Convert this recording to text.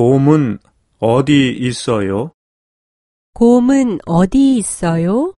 곰은 어디 있어요? 곰은 어디 있어요?